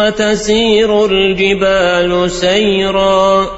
وتسير الجبال سيرا